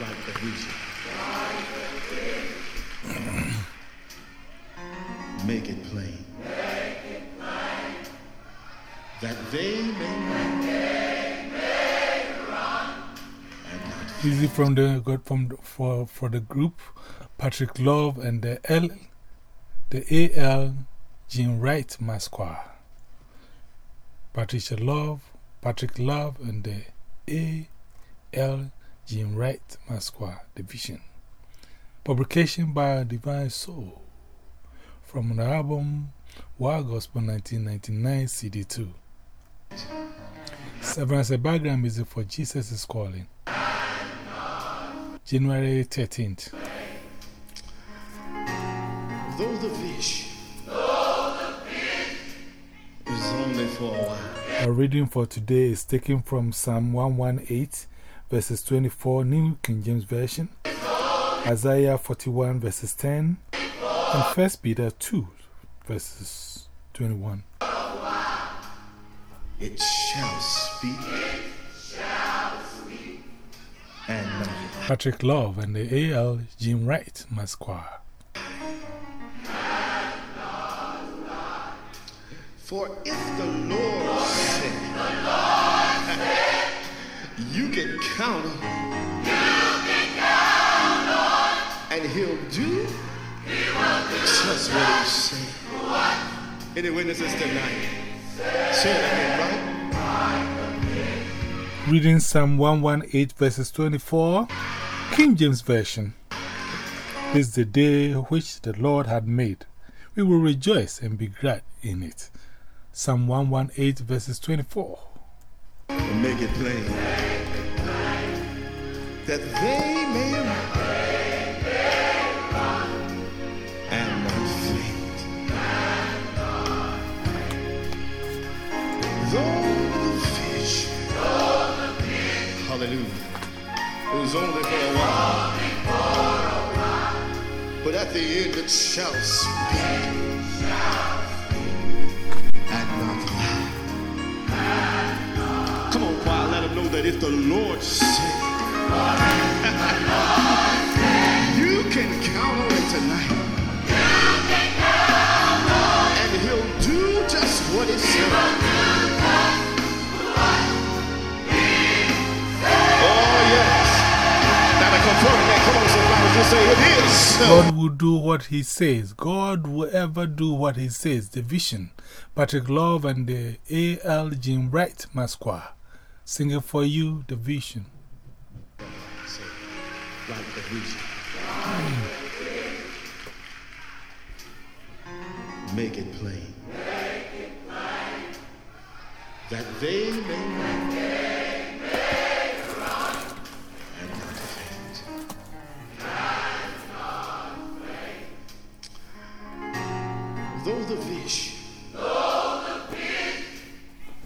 like the vision. Make it plain. That they may run. Easy from the, got from, the- for, for the group, Patrick Love and the L, the AL, Jinwright Mass Choir. Patricia Love, Patrick Love, and the AL, Jinwright Mass Choir Division. Publication by Divine Soul from the album WOW Gospel 1999 CD2. Severance a background music for Jesus is Calling. January 13th. Though the fish is only for a while. Our reading for today is taken from Psalm 118, verses 24, New King James Version, Isaiah 41, verses 10, and 1 Peter 2, verses 21. It shall speak. And. Patrick Love and the AL Jinwright Mass Choir. For if the Lord you can count on, and He'll do just what He said. Any witnesses tonight? Say it again, right? Reading Psalm 118, verses 24, King James Version. This is the day which the Lord had made. We will rejoice and be glad in it. Psalm 118, verses 24. And make it plain that they may know that if the Lord said, you can count on it tonight. And he'll do just what he said. Oh, yes. Now to confirm that, come on, somebody, just say it is. God will do what He says. God will ever do what He says. The vision. Patrick Love and the A.L. Jinwright Mass Choir. Singing for you, the vision. Like the vision. Make it plain. That they may run and not faint. Though the fish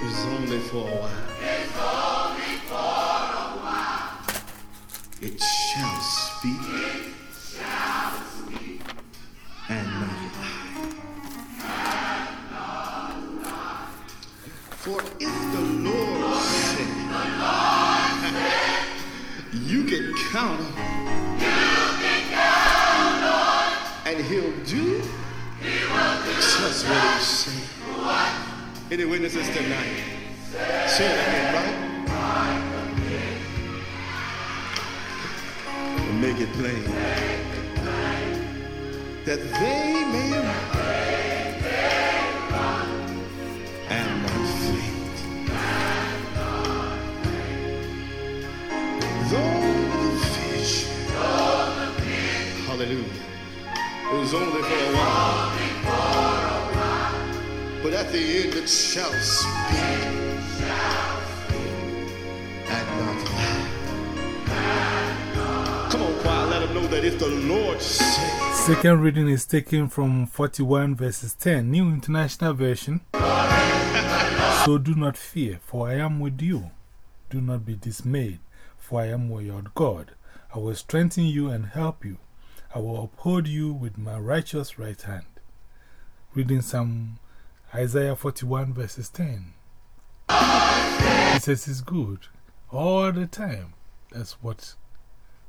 is only for a while. It shall speak, and not lie. For if the Lord said, you can count on, and He'll do just what He said. Any witnesses tonight? Say it again, right? It plain that they may run and not faint. Though the fish, hallelujah, it was only for a while, but at the end it shall speak that if the Lord Second reading is taken from 41 verses 10, New International Version. So do not fear, for I am with you. Do not be dismayed, for I am your God. I will strengthen you and help you. I will uphold you with my righteous right hand. Reading Psalm Isaiah 41 verses 10. He says is good all the time. That's what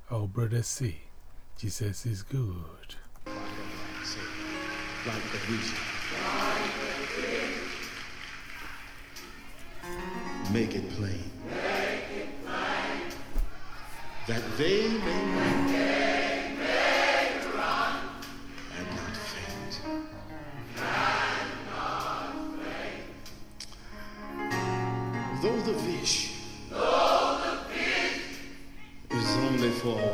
our brothers say, Jesus is good. Make it plain. That they may run and not faint. Though the vision is only for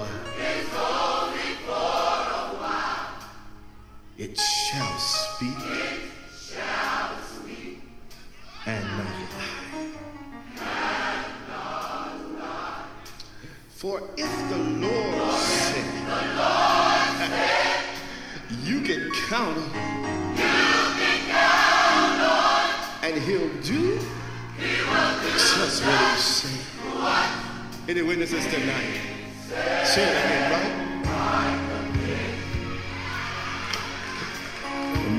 count and he'll do just what he said. Any witnesses tonight? Say it again, right?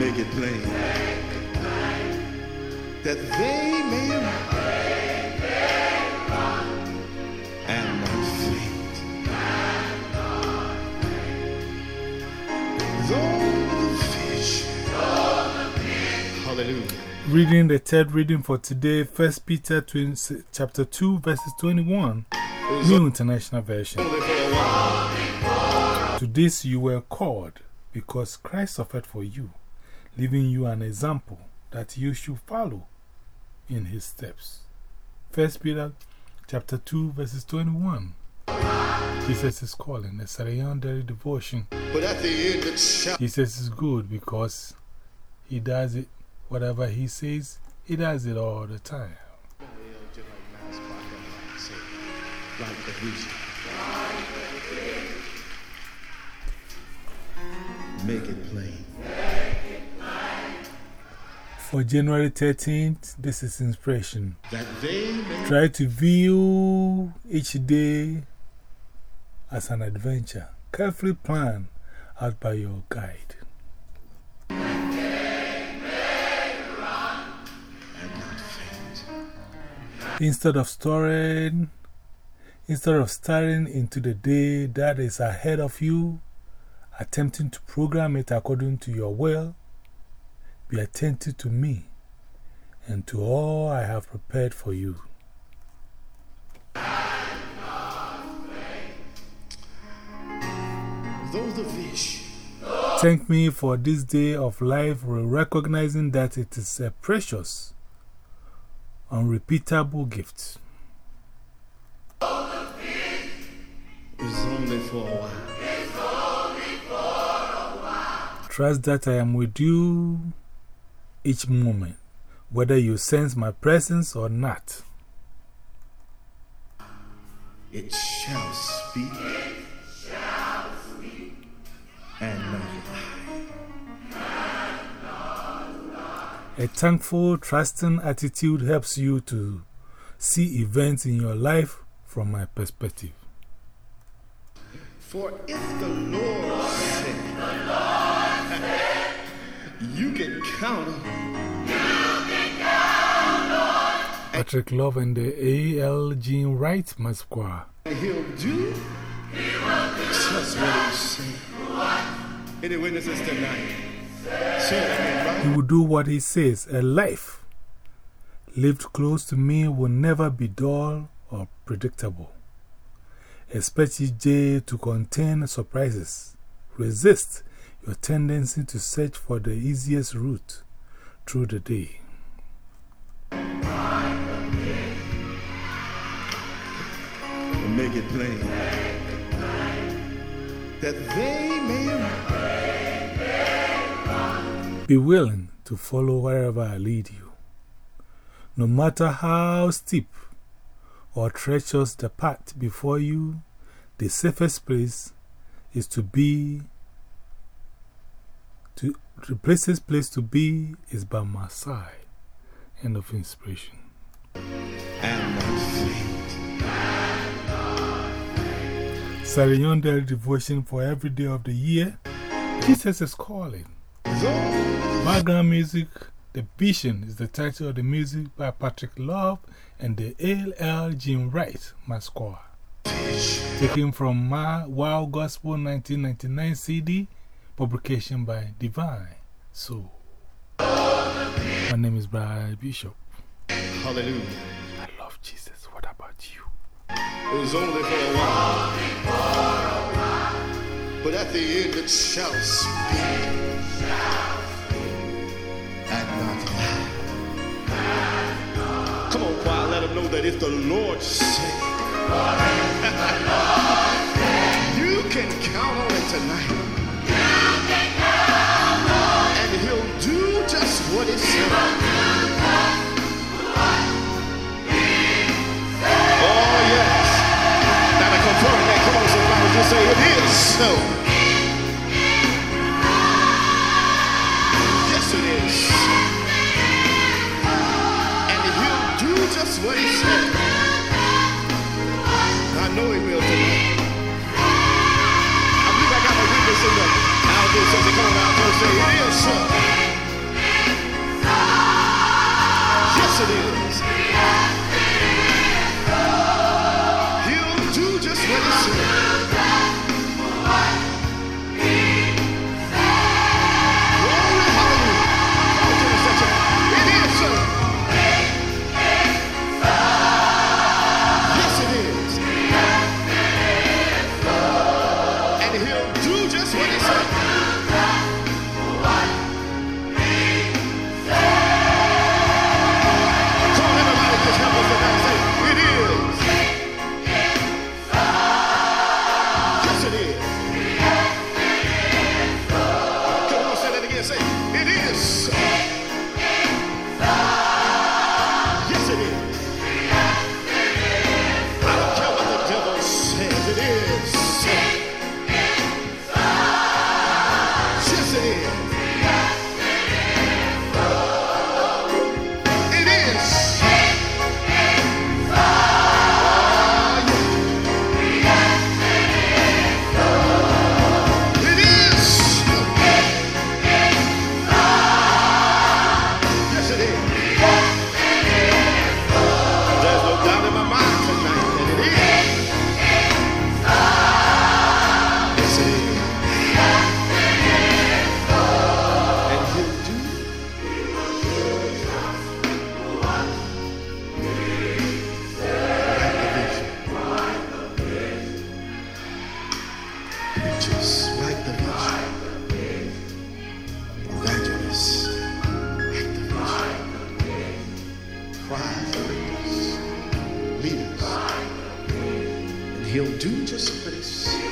Make it plain that they may Reading the third reading for today, 1 Peter 20, chapter 2, verses 21, New International Version. Only for a while. To this you were called, because Christ suffered for you, leaving you an example that you should follow in his steps. 1 Peter chapter 2, verses 21. Jesus is calling a daily devotion. But at the end it shall Jesus is good because he does it, whatever he says, he does it all the time. like the vision. Make it plain. For January 13th, this is inspiration. That they may Try to view each day as an adventure, carefully planned out by your guide. Instead of storing, instead of staring into the day that is ahead of you, attempting to program it according to your will, be attentive to me and to all I have prepared for you. Though the fish Thank me for this day of life, recognizing that it is a precious, unrepeatable gift. is only for a while. Trust that I am with you each moment, whether you sense my presence or not. It shall speak A thankful, trusting attitude helps you to see events in your life from my perspective. For if the Lord said, you can count on, Patrick Love and the A.L. Jinwright Mass Choir. and he'll do just what he said. Any witnesses tonight? Say it again, right? He will do what he says. A life lived close to me will never be dull or predictable. Expect each day to contain surprises. Resist your tendency to search for the easiest route through the day. make it plain that they may Be willing to follow wherever I lead you. No matter how steep or treacherous the path before you, the safest place is to be. To, the safest place to be is by my side. End of inspiration. and not faint. Sarah Daily Devotion for every day of the year. Jesus is calling. Background music, The Vision is the title of the music by Patrick Love and the A.L. Jinwright, my score. Taken from my Wow Gospel 1999 CD, publication by Divine. So, my name is Brian Bishop. Hallelujah. I love Jesus. What about you? It was only for a while. But at the end it shall speak. Come on, choir, let them know that if the Lord said, you can count on it tonight. And he'll do just what he said. Oh, yes. Now to confirm that, come on, somebody, just say it is so. Come on he'll do just what he a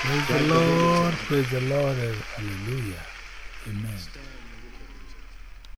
praise the Lord. Praise the Lord. Hallelujah.